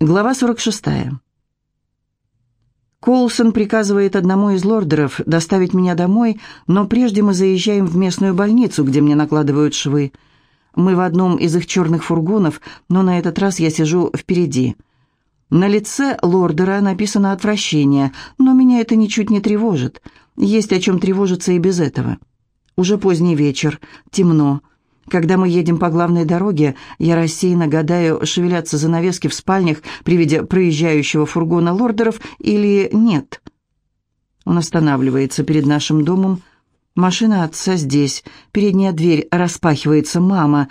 Глава 46. Коулсон приказывает одному из лордеров доставить меня домой, но прежде мы заезжаем в местную больницу, где мне накладывают швы. Мы в одном из их черных фургонов, но на этот раз я сижу впереди. На лице лордера написано «отвращение», но меня это ничуть не тревожит. Есть о чем тревожиться и без этого. Уже поздний вечер, темно. Когда мы едем по главной дороге, я рассеянно гадаю, шевелятся занавески в спальнях при виде проезжающего фургона лордеров или нет. Он останавливается перед нашим домом. Машина отца здесь. Передняя дверь распахивается. «Мама!»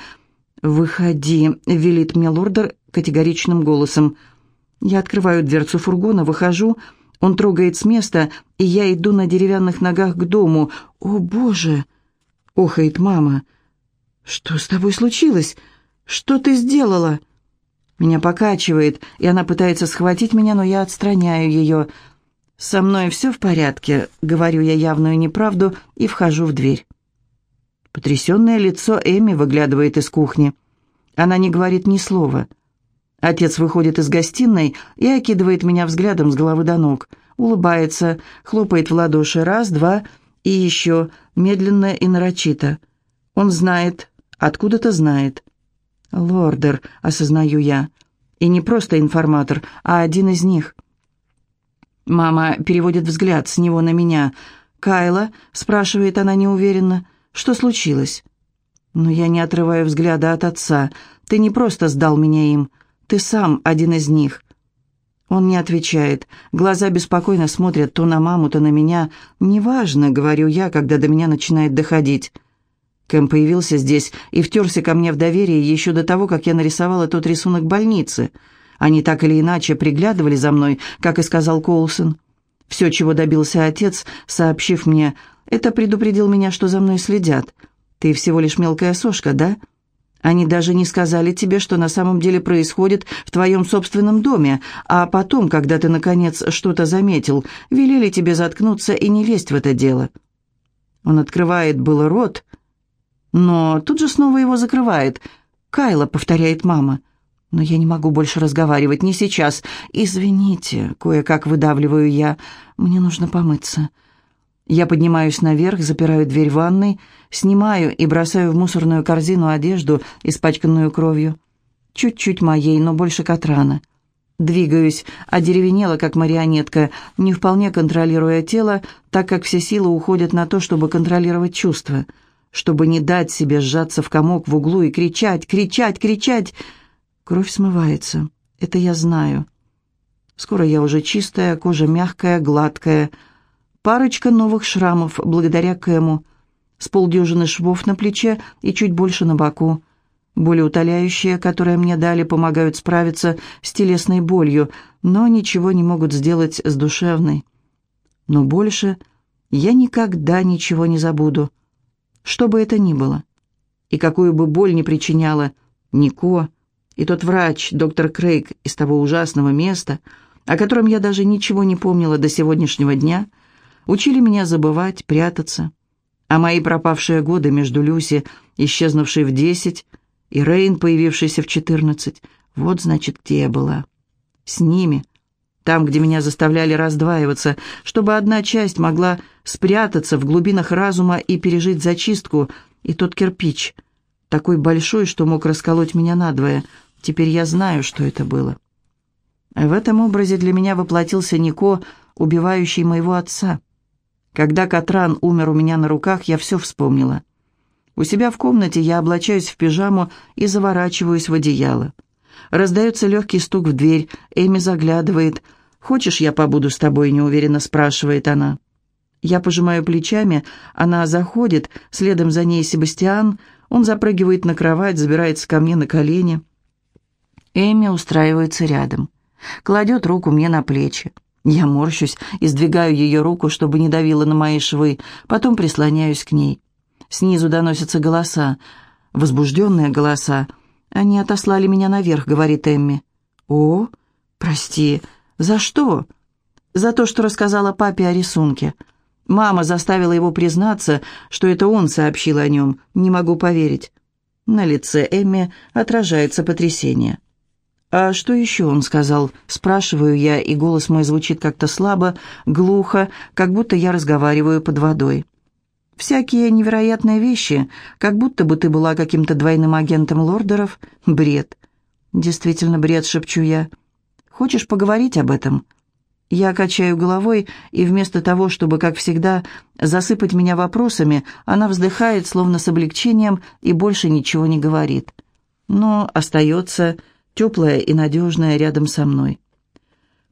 «Выходи», — велит мне лордер категоричным голосом. Я открываю дверцу фургона, выхожу. Он трогает с места, и я иду на деревянных ногах к дому. «О, Боже!» — охает мама. «Мама!» «Что с тобой случилось? Что ты сделала?» Меня покачивает, и она пытается схватить меня, но я отстраняю ее. «Со мной все в порядке», — говорю я явную неправду и вхожу в дверь. Потрясенное лицо Эми выглядывает из кухни. Она не говорит ни слова. Отец выходит из гостиной и окидывает меня взглядом с головы до ног. Улыбается, хлопает в ладоши раз, два и еще, медленно и нарочито. Он знает, Откуда-то знает. Лордер, осознаю я. И не просто информатор, а один из них. Мама переводит взгляд с него на меня. «Кайла?» — спрашивает она неуверенно. «Что случилось?» Но я не отрываю взгляда от отца. «Ты не просто сдал меня им. Ты сам один из них». Он не отвечает. Глаза беспокойно смотрят то на маму, то на меня. «Неважно», — говорю я, когда до меня начинает доходить. Кэм появился здесь и втерся ко мне в доверие еще до того, как я нарисовала тот рисунок больницы. Они так или иначе приглядывали за мной, как и сказал Коулсон. Все, чего добился отец, сообщив мне, это предупредил меня, что за мной следят. Ты всего лишь мелкая сошка, да? Они даже не сказали тебе, что на самом деле происходит в твоем собственном доме, а потом, когда ты, наконец, что-то заметил, велели тебе заткнуться и не лезть в это дело. Он открывает было рот, но тут же снова его закрывает. «Кайла», — повторяет мама. «Но я не могу больше разговаривать, не сейчас. Извините», — кое-как выдавливаю я. «Мне нужно помыться». Я поднимаюсь наверх, запираю дверь ванной, снимаю и бросаю в мусорную корзину одежду, испачканную кровью. Чуть-чуть моей, но больше Катрана. Двигаюсь, одеревенела, как марионетка, не вполне контролируя тело, так как все силы уходят на то, чтобы контролировать чувства — чтобы не дать себе сжаться в комок в углу и кричать, кричать, кричать. Кровь смывается. Это я знаю. Скоро я уже чистая, кожа мягкая, гладкая. Парочка новых шрамов благодаря Кэму. С полдюжины швов на плече и чуть больше на боку. Боли утоляющие, которые мне дали, помогают справиться с телесной болью, но ничего не могут сделать с душевной. Но больше я никогда ничего не забуду что бы это ни было. И какую бы боль ни причиняла Нико, и тот врач, доктор Крейг, из того ужасного места, о котором я даже ничего не помнила до сегодняшнего дня, учили меня забывать, прятаться. А мои пропавшие годы между Люси, исчезнувшей в десять, и Рейн, появившийся в четырнадцать, вот, значит, где я была. С ними, там, где меня заставляли раздваиваться, чтобы одна часть могла спрятаться в глубинах разума и пережить зачистку, и тот кирпич, такой большой, что мог расколоть меня надвое. Теперь я знаю, что это было. В этом образе для меня воплотился Нико, убивающий моего отца. Когда Катран умер у меня на руках, я все вспомнила. У себя в комнате я облачаюсь в пижаму и заворачиваюсь в одеяло. Раздается легкий стук в дверь, Эми заглядывает – «Хочешь, я побуду с тобой?» – неуверенно спрашивает она. Я пожимаю плечами, она заходит, следом за ней Себастьян, он запрыгивает на кровать, забирается ко мне на колени. Эми устраивается рядом, кладет руку мне на плечи. Я морщусь и сдвигаю ее руку, чтобы не давила на мои швы, потом прислоняюсь к ней. Снизу доносятся голоса, возбужденные голоса. «Они отослали меня наверх», — говорит Эмми. «О, прости», «За что?» «За то, что рассказала папе о рисунке. Мама заставила его признаться, что это он сообщил о нем. Не могу поверить». На лице Эмми отражается потрясение. «А что еще он сказал?» – спрашиваю я, и голос мой звучит как-то слабо, глухо, как будто я разговариваю под водой. «Всякие невероятные вещи, как будто бы ты была каким-то двойным агентом лордеров. Бред». «Действительно бред», – шепчу я. «Хочешь поговорить об этом?» Я качаю головой, и вместо того, чтобы, как всегда, засыпать меня вопросами, она вздыхает, словно с облегчением, и больше ничего не говорит. Но остается теплая и надежная рядом со мной.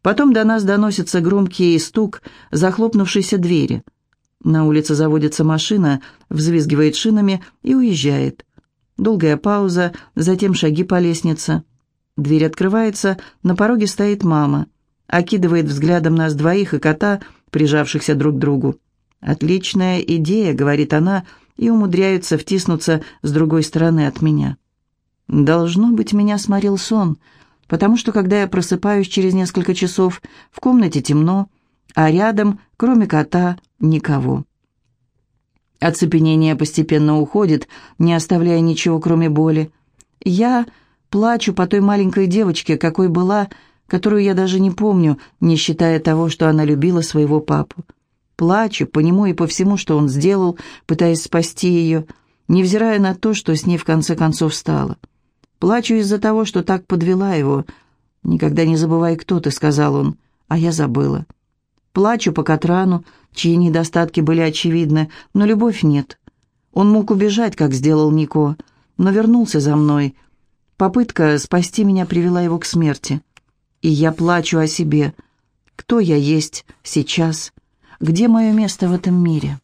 Потом до нас доносится громкий стук захлопнувшейся двери. На улице заводится машина, взвизгивает шинами и уезжает. Долгая пауза, затем шаги по лестнице. Дверь открывается, на пороге стоит мама. Окидывает взглядом нас двоих и кота, прижавшихся друг к другу. «Отличная идея», — говорит она, и умудряются втиснуться с другой стороны от меня. Должно быть, меня сморил сон, потому что, когда я просыпаюсь через несколько часов, в комнате темно, а рядом, кроме кота, никого. Оцепенение постепенно уходит, не оставляя ничего, кроме боли. Я плачу по той маленькой девочке, какой была, которую я даже не помню, не считая того, что она любила своего папу. Плачу по нему и по всему, что он сделал, пытаясь спасти ее, невзирая на то, что с ней в конце концов стало. Плачу из-за того, что так подвела его. «Никогда не забывай, кто ты», — сказал он, а я забыла. Плачу по Катрану, чьи недостатки были очевидны, но любовь нет. Он мог убежать, как сделал Нико, но вернулся за мной. Попытка спасти меня привела его к смерти. И я плачу о себе. Кто я есть сейчас? Где мое место в этом мире?»